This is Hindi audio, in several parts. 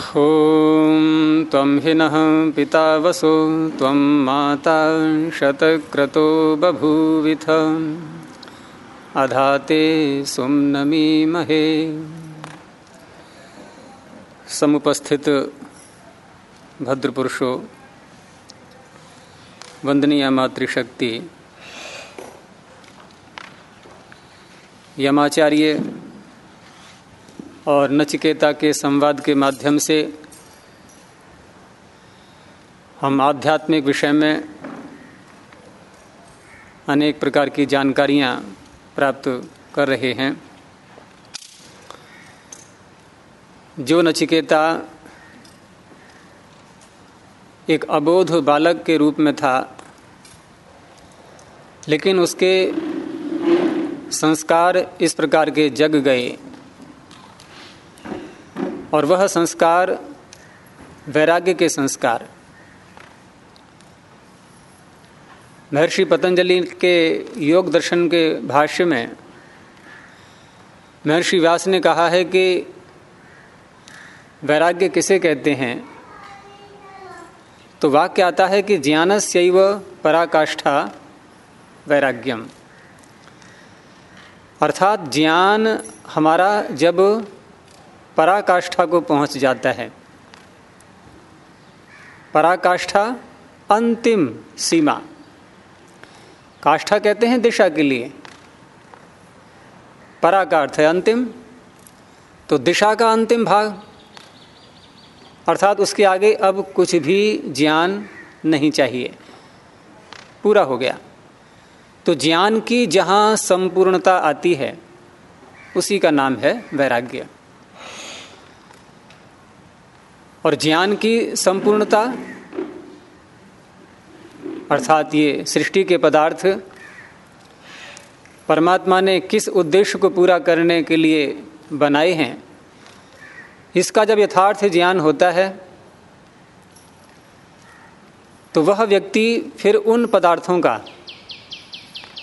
ॐ त्वं हिनः पिता वसो त्वं माता शतक्रतो बभूविथ। अधाते सुम्नमीमहे समुपस्थित भद्रपुरुषो, वंदनीय मातृशक्ति, यमाचार्य और नचिकेता के संवाद के माध्यम से हम आध्यात्मिक विषय में अनेक प्रकार की जानकारियाँ प्राप्त कर रहे हैं। जो नचिकेता एक अबोध बालक के रूप में था, लेकिन उसके संस्कार इस प्रकार के जग गए। और वह संस्कार वैराग्य के संस्कार। महर्षि पतंजलि के योग दर्शन के भाष्य में महर्षि व्यास ने कहा है कि वैराग्य किसे कहते हैं? तो वाक्य आता है कि ज्ञान ज्ञानस्यैव पराकाष्ठा वैराग्यम। अर्थात ज्ञान हमारा जब पराकाष्ठा को पहुँच जाता है। पराकाष्ठा अंतिम सीमा। काष्ठा कहते हैं दिशा के लिए। परा का अर्थ है अंतिम। तो दिशा का अंतिम भाग, अर्थात उसके आगे अब कुछ भी ज्ञान नहीं चाहिए। पूरा हो गया। तो ज्ञान की जहाँ संपूर्णता आती है, उसी का नाम है वैराग्य। और ज्ञान की संपूर्णता, अर्थात ये सृष्टि के पदार्थ, परमात्मा ने किस उद्देश्य को पूरा करने के लिए बनाए हैं, इसका जब यथार्थ ज्ञान होता है तो वह व्यक्ति फिर उन पदार्थों का,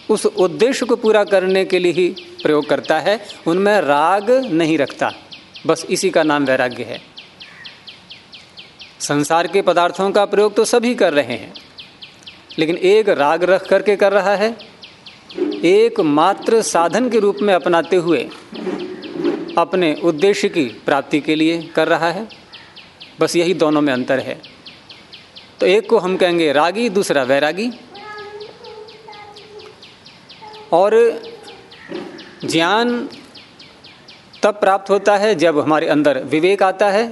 उस उद्देश्य को पूरा करने के लिए ही प्रयोग करता है, उनमें राग नहीं रखता, बस इसी का नाम वैराग्य है। संसार के पदार्थों का प्रयोग तो सभी कर रहे हैं, लेकिन एक राग रख करके कर रहा है। एक मात्र साधन के रूप में अपनाते हुए अपने उद्देश्य की प्राप्ति के लिए कर रहा है। बस यही दोनों में अंतर है। तो एक को हम कहेंगे रागी, दूसरा वैरागी। और ज्ञान तब प्राप्त होता है जब हमारे अंदर विवेक आता है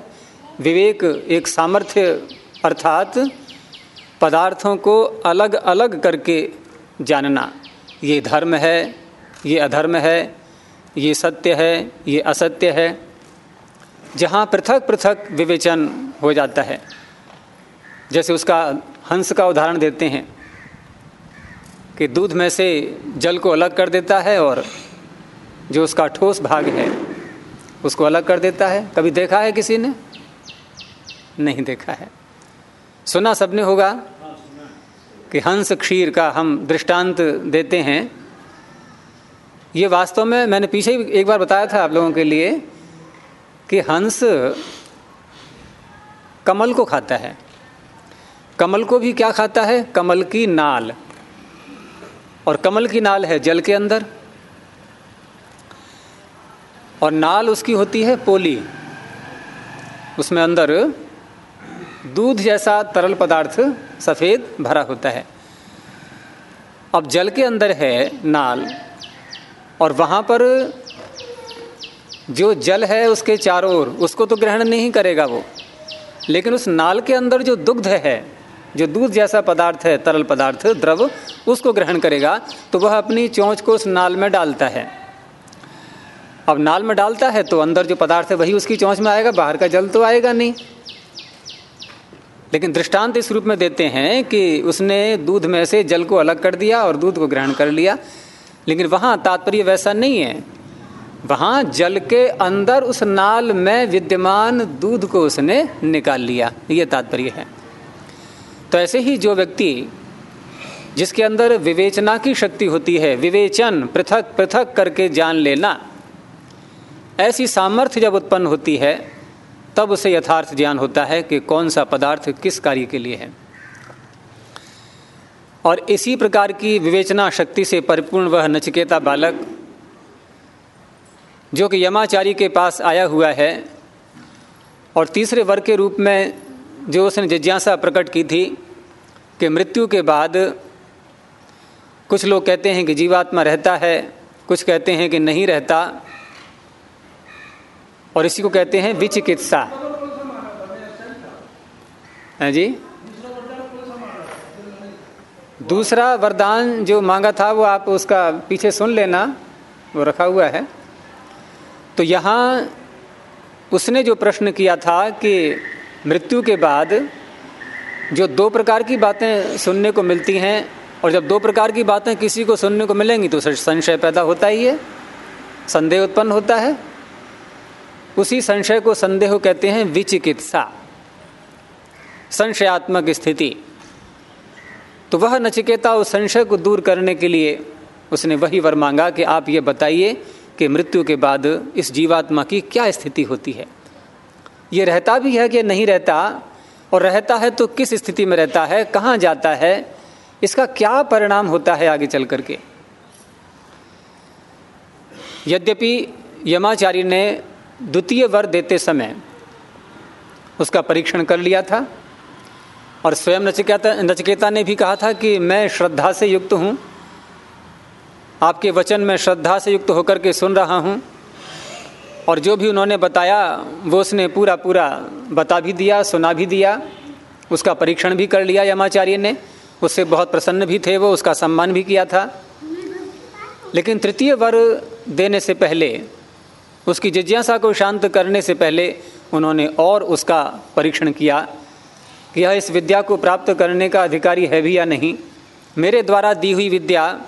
विवेक एक सामर्थ्य अर्थात पदार्थों को अलग अलग करके जानना। ये धर्म है, ये अधर्म है, ये सत्य है, ये असत्य है। जहाँ पृथक पृथक विवेचन हो जाता है। जैसे उसका हंस का उदाहरण देते हैं कि दूध में से जल को अलग कर देता है और जो उसका ठोस भाग है, उसको अलग कर देता है। कभी देखा है किसी ने? नहीं देखा है। सुना सबने होगा कि हंस क्षीर का हम दृष्टांत देते हैं। ये वास्तव में मैंने पीछे एक बार बताया था आप लोगों के लिए कि हंस कमल को खाता है। कमल को भी क्या खाता है? कमल की नाल। और कमल की नाल है जल के अंदर। और नाल उसकी होती है पोली। उसमें अंदर दूध जैसा तरल पदार्थ सफ़ेद भरा होता है। अब जल के अंदर है नाल, और वहाँ पर जो जल है उसके चारों ओर, उसको तो ग्रहण नहीं करेगा वो। लेकिन उस नाल के अंदर जो दुग्ध है, जो दूध जैसा पदार्थ है, तरल पदार्थ, द्रव, उसको ग्रहण करेगा तो वह अपनी चोंच को उस नाल में डालता है। अब नाल में डालता है तो अंदर जो पदार्थ है वही उसकी चोंच में आएगा, बाहर का जल तो आएगा नहीं। लेकिन दृष्टांत इस रूप में देते हैं कि उसने दूध में से जल को अलग कर दिया और दूध को ग्रहण कर लिया। लेकिन वहाँ तात्पर्य वैसा नहीं है। वहाँ जल के अंदर उस नाल में विद्यमान दूध को उसने निकाल लिया। ये तात्पर्य है। तो ऐसे ही जो व्यक्ति जिसके अंदर विवेचना की शक्ति होती है, विवेचन पृथक पृथक करके जान लेना, ऐसी सामर्थ्य जब उत्पन्न होती है तब उसे यथार्थ ज्ञान होता है कि कौन सा पदार्थ किस कार्य के लिए है। और इसी प्रकार की विवेचना शक्ति से परिपूर्ण वह नचिकेता बालक, जो कि यमाचारी के पास आया हुआ है, और तीसरे वर्ग के रूप में जो उसने जिज्ञासा प्रकट की थी कि मृत्यु के बाद कुछ लोग कहते हैं कि जीवात्मा रहता है, कुछ कहते हैं कि नहीं रहता और इसी को कहते हैं विचिकित्सा। है जी? दूसरा वरदान जो मांगा था, वो आप उसका पीछे सुन लेना, वो रखा हुआ है। तो यहाँ उसने जो प्रश्न किया था कि मृत्यु के बाद जो दो प्रकार की बातें सुनने को मिलती हैं, और जब दो प्रकार की बातें किसी को सुनने को मिलेंगी तो संशय पैदा होता ही है, संदेह उत्पन्न होता है। उसी संशय को संदेह कहते हैं विचिकित्सा। संशयात्मक स्थिति। तो वह नचिकेता उस संशय को दूर करने के लिए उसने वही वर मांगा कि आप ये बताइए कि मृत्यु के बाद इस जीवात्मा की क्या स्थिति होती है। ये रहता भी है कि नहीं रहता? और रहता है तो किस स्थिति में रहता है? कहाँ जाता है? इसका क्या परिणाम होता है आगे चल करके? यद्यपि यमाचार्य ने द्वितीय वर देते समय उसका परीक्षण कर लिया था और स्वयं नचिकेता नचिकेता ने भी कहा था कि मैं श्रद्धा से युक्त हूँ, आपके वचन में श्रद्धा से युक्त होकर के सुन रहा हूँ, और जो भी उन्होंने बताया, वो उसने पूरा पूरा बता भी दिया, सुना भी दिया, उसका परीक्षण भी कर लिया यमाचार्य ने, उससे बहुत प्रसन्न भी थे वो, उसका सम्मान भी किया था। लेकिन तृतीय वर देने से पहले उसकी जिज्ञासा को शांत करने से पहले उन्होंने और उसका परीक्षण किया कि यह इस विद्या को प्राप्त करने का अधिकारी है भी या नहीं। मेरे द्वारा दी हुई विद्या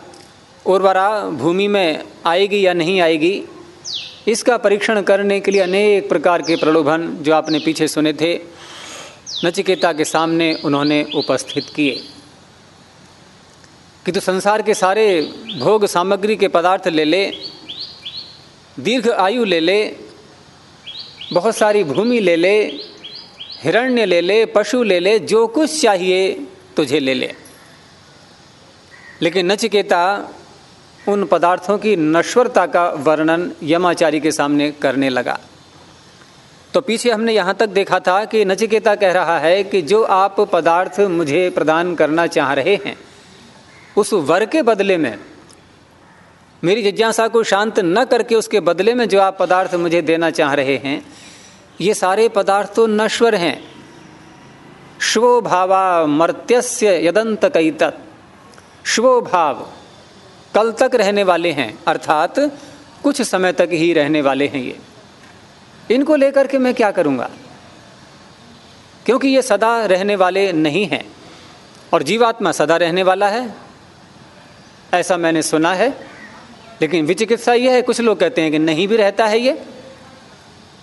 उर्वरा भूमि में आएगी या नहीं आएगी, इसका परीक्षण करने के लिए अनेक प्रकार के प्रलोभन जो आपने पीछे सुने थे, नचिकेता के सामने उन्होंने उपस्थित किए। कि तो संसार के सारे भोग सामग्री के पदार्थ ले ले दीर्घ आयु ले ले, बहुत सारी भूमि ले ले, हिरण्य ले ले, पशु ले ले, जो कुछ चाहिए तुझे ले ले। लेकिन नचिकेता उन पदार्थों की नश्वरता का वर्णन यमाचारी के सामने करने लगा। तो पीछे हमने यहाँ तक देखा था कि नचिकेता कह रहा है कि जो आप पदार्थ मुझे प्रदान करना चाह रहे हैं, उस वर के बदले में मेरी जिज्ञासा को शांत न करके उसके बदले में जो आप पदार्थ मुझे देना चाह रहे हैं, ये सारे पदार्थ तो नश्वर हैं। श्वो भावा मर्त्यस्य यदंत कई श्वो भाव, कल तक रहने वाले हैं, अर्थात कुछ समय तक ही रहने वाले हैं ये। इनको लेकर के मैं क्या करूँगा? क्योंकि ये सदा रहने वाले नहीं हैं, और जीवात्मा सदा रहने वाला है, ऐसा मैंने सुना है। लेकिन विचिकित्सा यह है, कुछ लोग कहते हैं कि नहीं भी रहता है ये।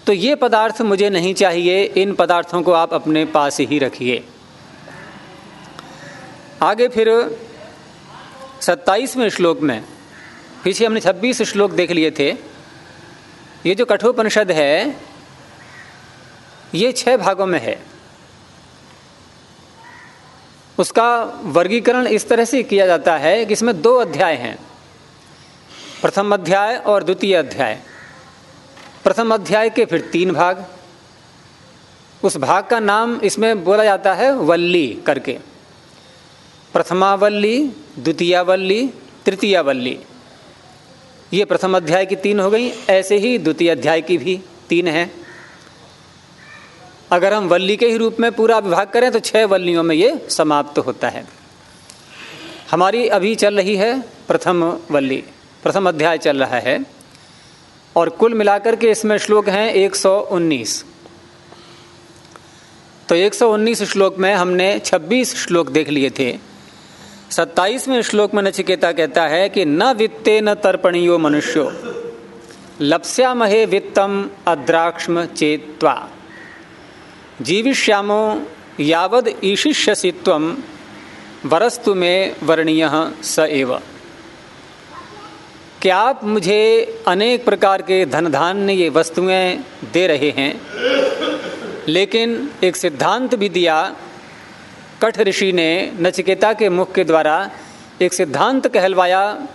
तो ये पदार्थ मुझे नहीं चाहिए, इन पदार्थों को आप अपने पास ही रखिए। आगे फिर सत्ताईसवें श्लोक में, पीछे हमने छब्बीस श्लोक देख लिए थे। ये जो कठोपनिषद है, ये छह भागों में है। उसका वर्गीकरण इस तरह से किया जाता है कि इसमें दो अध्याय हैं। प्रथम अध्याय और द्वितीय अध्याय। प्रथम अध्याय के फिर तीन भाग। उस भाग का नाम इसमें बोला जाता है वल्ली करके। प्रथमावल्ली, द्वितीयावल्ली, तृतीयावल्ली। ये प्रथम अध्याय की तीन हो गई, ऐसे ही द्वितीय अध्याय की भी तीन है। अगर हम वल्ली के ही रूप में पूरा विभाग करें तो छह वल्लियों में ये समाप्त होता है। हमारी अभी चल रही है प्रथम वल्ली। प्रथम अध्याय चल रहा है। और कुल मिलाकर के इसमें श्लोक हैं 119 तो 119 श्लोक में हमने 26 श्लोक देख लिए थे। सत्ताईसवें श्लोक में नचिकेता कहता है कि न वित्ते न तर्पणीयो मनुष्यो, लप्स्यामहे वित्तम अद्राक्ष्म चेत्वा। जीविष्यामो यावद ईशिष्यसि वरस्तु में वर्णीय स एव। क्या आप मुझे अनेक प्रकार के धन धान्य ये वस्तुएँ दे रहे हैं? लेकिन एक सिद्धांत भी दिया, कठ ऋषि ने नचिकेता के मुख के द्वारा एक सिद्धांत कहलवाया,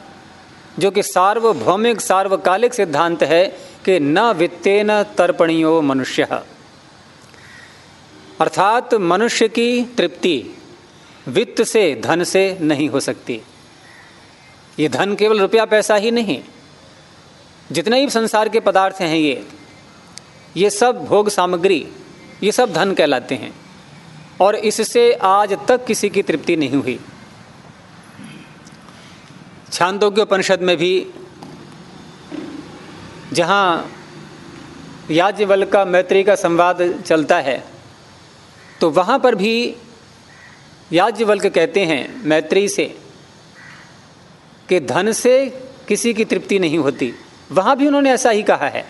जो कि सार्वभौमिक, सार्वकालिक सिद्धांत है कि न वित्ते न तर्पणियो मनुष्य। अर्थात मनुष्य की तृप्ति वित्त से, धन से नहीं हो सकती। ये धन केवल रुपया पैसा ही नहीं, जितने भी संसार के पदार्थ हैं ये ये सब भोग सामग्री, ये सब धन कहलाते हैं। और इससे आज तक किसी की तृप्ति नहीं हुई। छांदोग्य उपनिषद में भी जहाँ याज्ञवल का मैत्री का संवाद चलता है तो वहाँ पर भी याज्ञवल्क कहते हैं मैत्री से कि धन से किसी की तृप्ति नहीं होती। वहाँ भी उन्होंने ऐसा ही कहा है।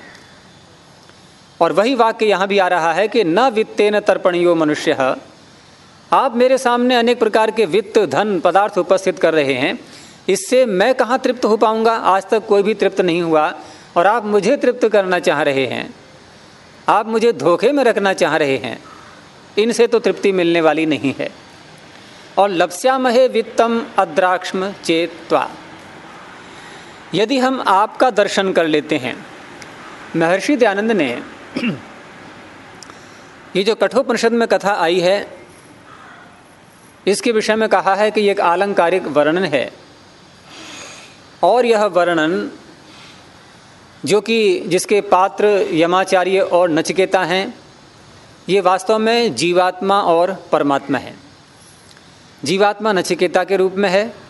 और वही वाक्य यहाँ भी आ रहा है कि न वित्तेन तर्पणियो मनुष्य। आप मेरे सामने अनेक प्रकार के वित्त, धन, पदार्थ उपस्थित कर रहे हैं। इससे मैं कहाँ तृप्त हो पाऊँगा? आज तक कोई भी तृप्त नहीं हुआ और आप मुझे तृप्त करना चाह रहे हैं। आप मुझे धोखे में रखना चाह रहे हैं। इनसे तो तृप्ति मिलने वाली नहीं है। और लप्स्यामहे वित्तम अद्राक्ष्म चेत्वा। यदि हम आपका दर्शन कर लेते हैं। महर्षि दयानंद ने ये जो कठोपनिषद में कथा आई है, इसके विषय में कहा है कि ये एक आलंकारिक वर्णन है। और यह वर्णन जो कि जिसके पात्र यमाचार्य और नचिकेता हैं, ये वास्तव में जीवात्मा और परमात्मा है। जीवात्मा नचिकेता के रूप में है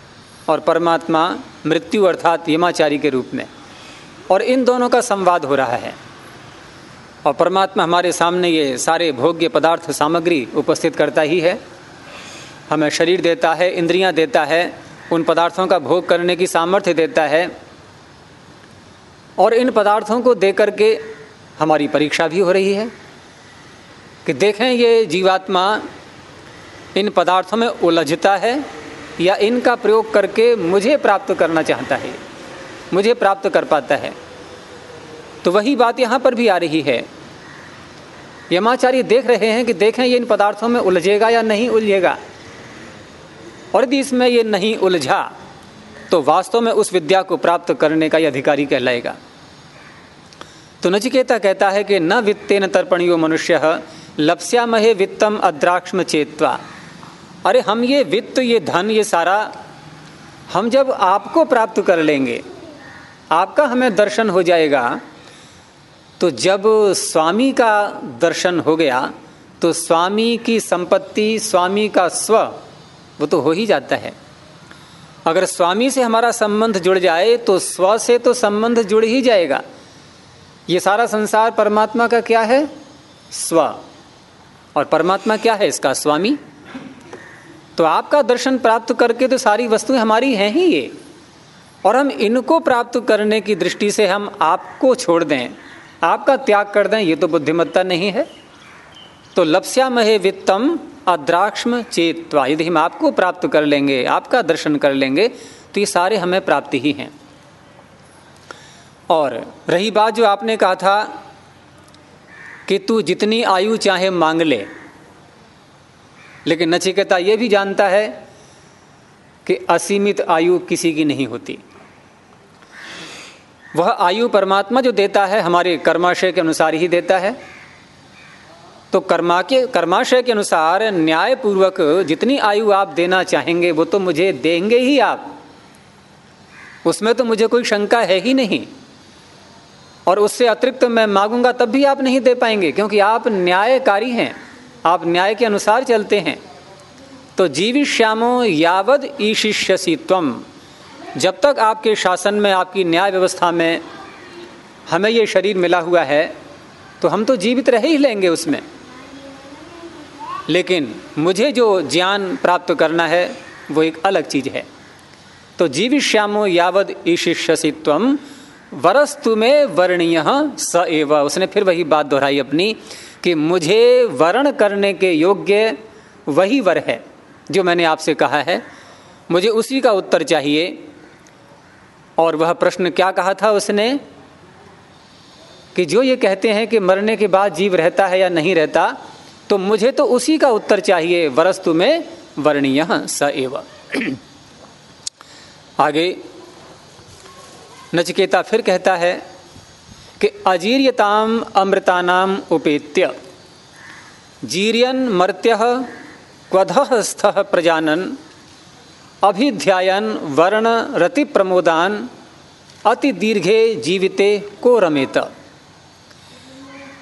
और परमात्मा मृत्यु अर्थात यमाचारी के रूप में। और इन दोनों का संवाद हो रहा है। और परमात्मा हमारे सामने ये सारे भोग्य पदार्थ सामग्री उपस्थित करता ही है। हमें शरीर देता है, इंद्रियाँ देता है, उन पदार्थों का भोग करने की सामर्थ्य देता है। और इन पदार्थों को दे करके हमारी परीक्षा भी हो रही है। कि देखें ये जीवात्मा इन पदार्थों में उलझता है या इनका प्रयोग करके मुझे प्राप्त करना चाहता है, मुझे प्राप्त कर पाता है। तो वही बात यहाँ पर भी आ रही है। यमाचार्य देख रहे हैं कि देखें ये इन पदार्थों में उलझेगा या नहीं उलझेगा। और यदि इसमें ये नहीं उलझा तो वास्तव में उस विद्या को प्राप्त करने का यह अधिकारी कहलाएगा। तो नचिकेता कहता है कि न वित्तेन तर्पणियो मनुष्य, लप्स्यामहे वित्तम अद्राक्ष्म चेत्वा। अरे हम ये वित्त, ये धन, ये सारा हम जब आपको प्राप्त कर लेंगे, आपका हमें दर्शन हो जाएगा। तो जब स्वामी का दर्शन हो गया तो स्वामी की संपत्ति, स्वामी का स्व, वो तो हो ही जाता है। अगर स्वामी से हमारा संबंध जुड़ जाए तो स्व से तो संबंध जुड़ ही जाएगा। ये सारा संसार परमात्मा का क्या है? स्व। और परमात्मा क्या है इसका, स्वामी? तो आपका दर्शन प्राप्त करके तो सारी वस्तुएँ हमारी हैं ही ये। और हम इनको प्राप्त करने की दृष्टि से हम आपको छोड़ दें। आपका त्याग कर दें, ये तो बुद्धिमत्ता नहीं है। तो लप्स्या महे वित्तम अद्राक्ष्म चेतवा, यदि हम आपको प्राप्त कर लेंगे, आपका दर्शन कर लेंगे तो ये सारे हमें प्राप्ति ही हैं। और रही बात जो आपने कहा था कि तू जितनी आयु चाहे मांग ले लेकिन नचिकेता ये भी जानता है कि असीमित आयु किसी की नहीं होती। वह आयु परमात्मा जो देता है, हमारे कर्माशय के अनुसार ही देता है। तो कर्मा के कर्माशय के अनुसार न्याय पूर्वक जितनी आयु आप देना चाहेंगे, वो तो मुझे देंगे ही आप। उसमें तो मुझे कोई शंका है ही नहीं। और उससे अतिरिक्त मैं मांगूँगा तब भी आप नहीं दे पाएँगे, क्योंकि आप न्यायकारी हैं। आप न्याय के अनुसार चलते हैं। तो जीविश्यामो यावद ईशिष्यसी त्वम जब तक आपके शासन में, आपकी न्याय व्यवस्था में हमें ये शरीर मिला हुआ है तो हम तो जीवित रह ही लेंगे उसमें। लेकिन मुझे जो ज्ञान प्राप्त करना है, वो एक अलग चीज़ है। तो जीविश्यामो यावद ईशिष्यसित्व वरस्तु में वर्णीय स एव। उसने फिर वही बात दोहराई अपनी। कि मुझे वर्ण करने के योग्य वही वर है, जो मैंने आपसे कहा है। मुझे उसी का उत्तर चाहिए। और वह प्रश्न क्या कहा था उसने? कि जो ये कहते हैं कि मरने के बाद जीव रहता है या नहीं रहता तो मुझे तो उसी का उत्तर चाहिए, वरस्तु में वर्णीय स एव। आगे नचकेता फिर कहता है कि अजीर्यताम अमृतानाम उपेत्य। जीर्यन मर्त्य क्वध स्थ प्रजानन। अभिध्यायन वर्ण रति प्रमोदान अति दीर्घे जीविते को रमेत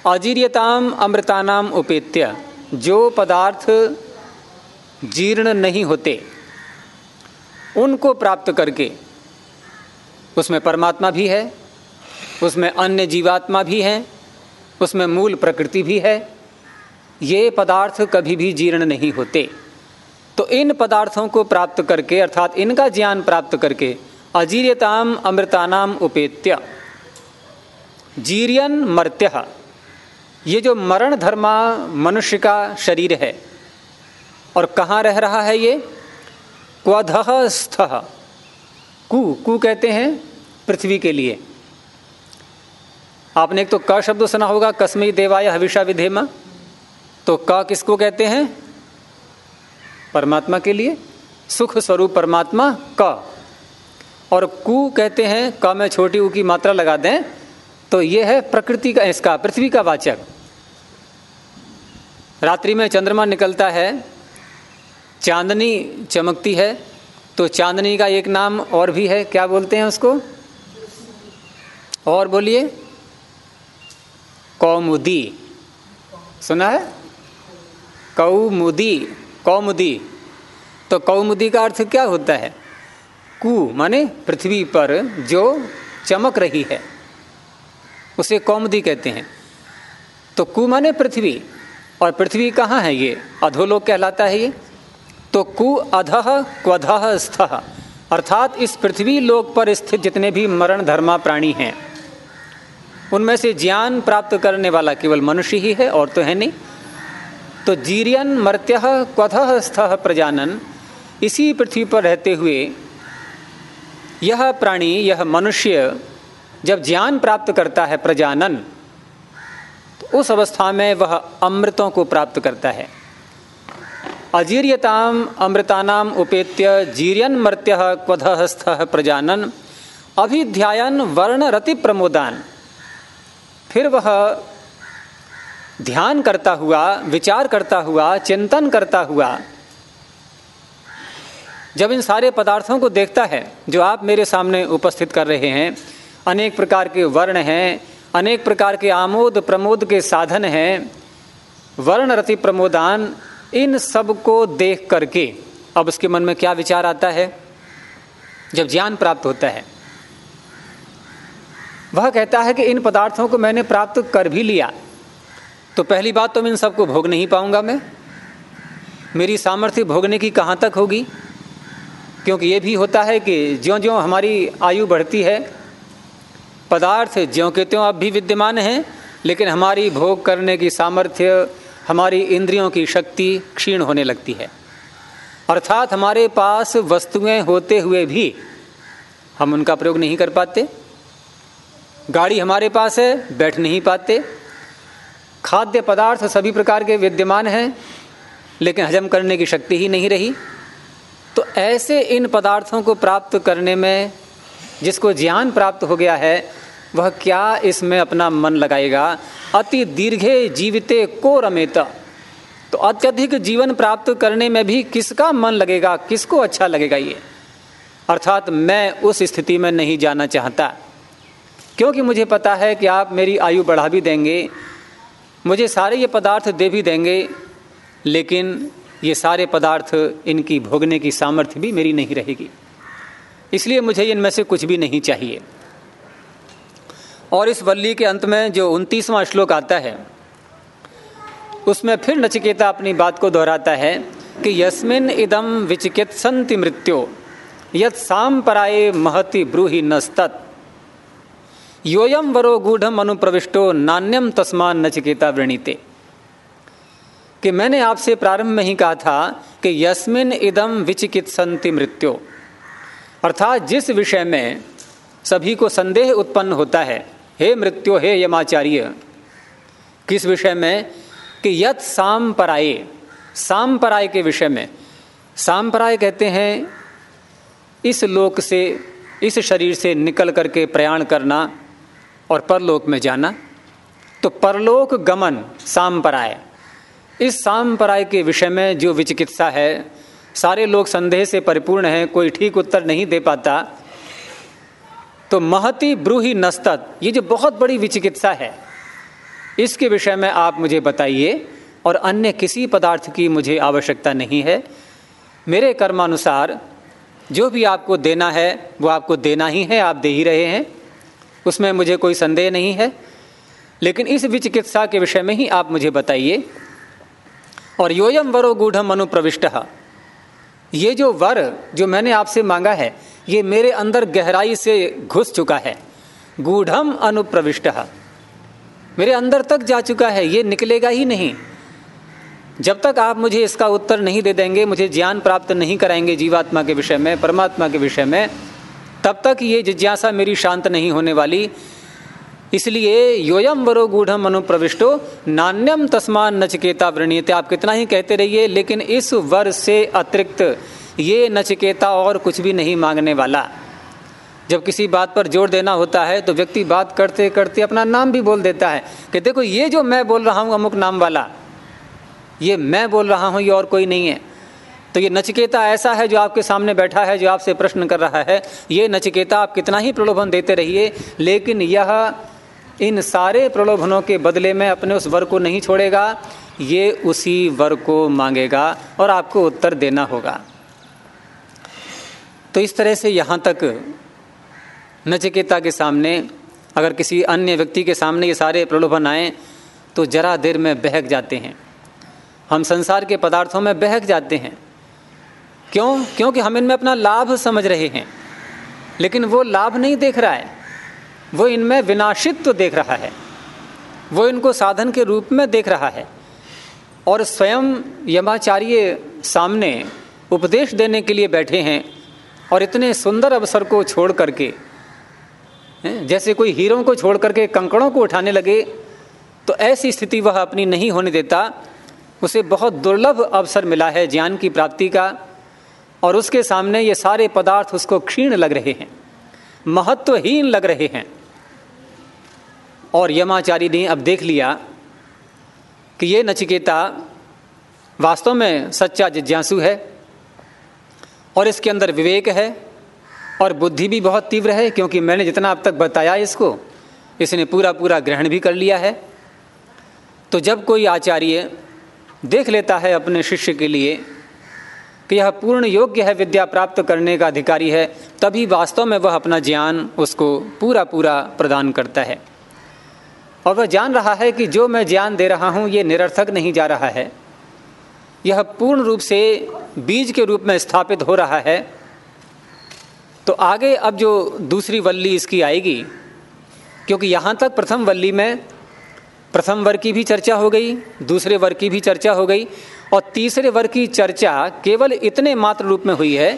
अजीर्यताम अमृतानाम उपेत्य जो पदार्थ जीर्ण नहीं होते, उनको प्राप्त करके, उसमें परमात्मा भी है उसमें अन्य जीवात्मा भी हैं, उसमें मूल प्रकृति भी है। ये पदार्थ कभी भी जीर्ण नहीं होते। तो इन पदार्थों को प्राप्त करके, अर्थात इनका ज्ञान प्राप्त करके, अजीर्यताम अमृतानाम उपेत्य। जीरियन मर्त्य, ये जो मरण धर्मा मनुष्य का शरीर है। और कहाँ रह रहा है ये? क्वध स्थ। कु कु कहते हैं पृथ्वी के लिए। आपने एक तो क शब्द सुना होगा, कस्मी देवाय हविषा विधेमा। तो क किसको कहते हैं? परमात्मा के लिए? सुख स्वरूप परमात्मा, क। और कु कहते हैं, क में छोटी ऊ की मात्रा लगा दें तो ये है प्रकृति का, इसका, पृथ्वी का वाचक। रात्रि में चंद्रमा निकलता है, चांदनी चमकती है तो चांदनी का एक नाम और भी है, क्या बोलते हैं उसको? और बोलिए। कौमुदी। सुना है? कौमुदी। कौमुदी। तो कौमुदी का अर्थ क्या होता है? कु माने पृथ्वी पर जो चमक रही है, उसे कौमुदी कहते हैं। तो कु माने पृथ्वी। और पृथ्वी कहाँ है ये? अधोलोक कहलाता है ये। तो कु अधः क्वधः स्थ। अर्थात इस पृथ्वी लोक पर स्थित जितने भी मरण धर्मा प्राणी हैं उनमें से ज्ञान प्राप्त करने वाला केवल मनुष्य ही है, और तो है नहीं। तो जीरियन मर्त्य क्वध स्थ प्रजानन। इसी पृथ्वी पर रहते हुए यह प्राणी, यह मनुष्य जब ज्ञान प्राप्त करता है प्रजानन तो उस अवस्था में वह अमृतों को प्राप्त करता है। अजीर्यताम अमृतानाम उपेत्य जीर्यन मर्त्य क्वधस्थ प्रजानन। अभिध्यायन वर्ण रति प्रमोदान फिर वह ध्यान करता हुआ, विचार करता हुआ, चिंतन करता हुआ, जब इन सारे पदार्थों को देखता है, जो आप मेरे सामने उपस्थित कर रहे हैं, अनेक प्रकार के वर्ण हैं, अनेक प्रकार के आमोद प्रमोद के साधन हैं, वर्ण रति प्रमोदान, इन सबको देख करके, अब उसके मन में क्या विचार आता है? जब ज्ञान प्राप्त होता है। वह कहता है कि इन पदार्थों को मैंने प्राप्त कर भी लिया। तो पहली बात तो मैं इन सबको भोग नहीं पाऊँगा मैं। मेरी सामर्थ्य भोगने की कहाँ तक होगी? क्योंकि ये भी होता है कि ज्यो ज्यो हमारी आयु बढ़ती है, पदार्थ ज्यों के त्यों अब भी विद्यमान हैं, लेकिन हमारी भोग करने की सामर्थ्य, हमारी इंद्रियों की शक्ति क्षीण होने लगती है। अर्थात हमारे पास वस्तुएँ होते हुए भी हम उनका प्रयोग नहीं कर पाते। गाड़ी हमारे पास है, बैठ नहीं पाते। खाद्य पदार्थ सभी प्रकार के विद्यमान हैं, लेकिन हजम करने की शक्ति ही नहीं रही। तो ऐसे इन पदार्थों को प्राप्त करने में जिसको ज्ञान प्राप्त हो गया है, वह क्या इसमें अपना मन लगाएगा? अति दीर्घे जीविते को रमेता। तो अत्यधिक जीवन प्राप्त करने में भी किसका मन लगेगा, किसको अच्छा लगेगा ये? अर्थात मैं उस स्थिति में नहीं जाना चाहता। क्योंकि मुझे पता है कि आप मेरी आयु बढ़ा भी देंगे, मुझे सारे ये पदार्थ दे भी देंगे, लेकिन ये सारे पदार्थ इनकी भोगने की सामर्थ्य भी मेरी नहीं रहेगी। इसलिए मुझे इनमें से कुछ भी नहीं चाहिए। और इस वल्ली के अंत में जो उनतीसवां श्लोक आता है, उसमें फिर नचिकेता अपनी बात को दोहराता है कि यस्मिन इदम विचिकित्संति मृत्यो, यत साम पराये महति ब्रूहि नस्तत। योयम वरो गूढ़ अनुप्रविष्टो नान्यम तस्मान नचिकेता वृणीते। कि मैंने आपसे प्रारंभ में ही कहा था कि यस्मिन इदम विचिकित्संति मृत्यो। अर्थात जिस विषय में सभी को संदेह उत्पन्न होता है, हे मृत्यु, हे यमाचार्य, किस विषय में? कि यत साम्पराय साम्पराय के विषय में। साम्पराय कहते हैं, इस लोक से, इस शरीर से निकल करके प्रयाण करना और परलोक में जाना। तो परलोक गमन सांपराय। इस साम्पराय के विषय में जो विचिकित्सा है, सारे लोग संदेह से परिपूर्ण हैं, कोई ठीक उत्तर नहीं दे पाता। तो महति ब्रूही नस्तत, ये जो बहुत बड़ी विचिकित्सा है, इसके विषय में आप मुझे बताइए, और अन्य किसी पदार्थ की मुझे आवश्यकता नहीं है। मेरे कर्मानुसार, जो भी आपको देना है, वो आपको देना ही है, आप दे ही रहे हैं। उसमें मुझे कोई संदेह नहीं है, लेकिन इस विचिकित्सा के विषय में ही आप मुझे बताइए। और योयम वरो गूढ़ अनुप्रविष्ट। ये जो वर जो मैंने आपसे मांगा है, ये मेरे अंदर गहराई से घुस चुका है। गूढ़म अनुप्रविष्ट। मेरे अंदर तक जा चुका है, ये निकलेगा ही नहीं। जब तक आप मुझे इसका उत्तर नहीं दे देंगे, मुझे ज्ञान प्राप्त नहीं कराएँगे जीवात्मा के विषय में, परमात्मा के विषय में तब तक ये जिज्ञासा मेरी शांत नहीं होने वाली। इसलिए योयम वरो गूढ़म अनुप्रविष्टो, नान्यम तस्मान नचकेता वृणीयते। आप कितना ही कहते रहिए, लेकिन इस वर से अतिरिक्त ये नचकेता और कुछ भी नहीं मांगने वाला। जब किसी बात पर ज़ोर देना होता है तो व्यक्ति बात करते करते अपना नाम भी बोल देता है कि देखो ये जो मैं बोल रहा हूँ, अमुक नाम वाला। ये मैं बोल रहा हूँ, ये और कोई नहीं है। तो ये नचिकेता ऐसा है जो आपके सामने बैठा है, जो आपसे प्रश्न कर रहा है। ये नचिकेता आप कितना ही प्रलोभन देते रहिए, लेकिन यह इन सारे प्रलोभनों के बदले में अपने उस वर को नहीं छोड़ेगा, ये उसी वर को मांगेगा और आपको उत्तर देना होगा। तो इस तरह से यहाँ तक नचिकेता के सामने, अगर किसी अन्य व्यक्ति के सामने ये सारे प्रलोभन आए तो जरा देर में बहक जाते हैं। हम संसार के पदार्थों में बहक जाते हैं। क्यों? क्योंकि हम इनमें अपना लाभ समझ रहे हैं। लेकिन वो लाभ नहीं देख रहा है। वो इनमें विनाशित्व तो देख रहा है। वो इनको साधन के रूप में देख रहा है। और स्वयं यमाचार्य सामने उपदेश देने के लिए बैठे हैं और इतने सुंदर अवसर को छोड़ करके जैसे कोई हीरों को छोड़ करके कंकड़ों को उठाने लगे तो ऐसी स्थिति वह अपनी नहीं होने देता। उसे बहुत दुर्लभ अवसर मिला है ज्ञान की प्राप्ति का। और उसके सामने ये सारे पदार्थ उसको क्षीण लग रहे हैं, महत्वहीन लग रहे हैं। और यमाचारी ने अब देख लिया कि ये नचिकेता वास्तव में सच्चा जिज्ञासु है और इसके अंदर विवेक है और बुद्धि भी बहुत तीव्र है, क्योंकि मैंने जितना अब तक बताया इसको, इसने पूरा पूरा ग्रहण भी कर लिया है। तो जब कोई आचार्य देख लेता है अपने शिष्य के लिए कि यह पूर्ण योग्य है विद्या प्राप्त करने का अधिकारी है, तभी वास्तव में वह अपना ज्ञान उसको पूरा पूरा प्रदान करता है। और वह जान रहा है कि जो मैं ज्ञान दे रहा हूँ, ये निरर्थक नहीं जा रहा है। यह पूर्ण रूप से बीज के रूप में स्थापित हो रहा है। तो आगे अब जो दूसरी वल्ली इसकी आएगी, क्योंकि यहाँ तक प्रथम वल्ली में प्रथम वर्ग की भी चर्चा हो गई, दूसरे वर्ग की भी चर्चा हो गई, और तीसरे वर्ग की चर्चा केवल इतने मात्र रूप में हुई है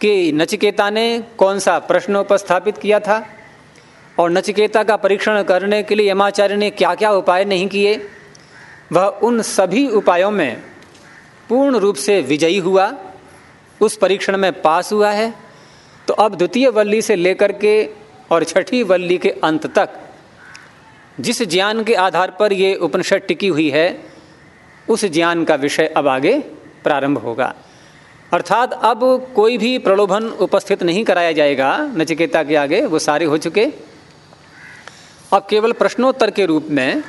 कि नचिकेता ने कौन सा प्रश्न उपस्थापित किया था और नचिकेता का परीक्षण करने के लिए यमाचार्य ने क्या क्या उपाय नहीं किए, वह उन सभी उपायों में पूर्ण रूप से विजयी हुआ, उस परीक्षण में पास हुआ है। तो अब द्वितीय वल्ली से लेकर के और छठी वल्ली के अंत तक जिस ज्ञान के आधार पर ये उपनिषद टिकी हुई है, उस ज्ञान का विषय अब आगे प्रारंभ होगा। अर्थात अब कोई भी प्रलोभन उपस्थित नहीं कराया जाएगा। नचिकेता के आगे वो सारे हो चुके। अब केवल प्रश्नोत्तर के रूप में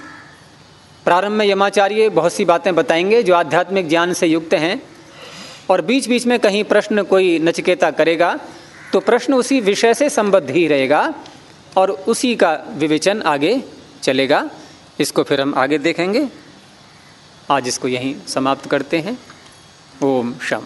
प्रारंभ में यमाचार्य बहुत सी बातें बताएँगे जो आध्यात्मिक ज्ञान से युक्त हैं और बीच बीच में कहीं प्रश्न कोई नचिकेता करेगा तो प्रश्न उसी विषय से संबद्ध ही रहेगा और उसी का विवेचन आगे चलेगा। इसको फिर हम आगे देखेंगे। आज इसको यहीं समाप्त करते हैं। ओम शम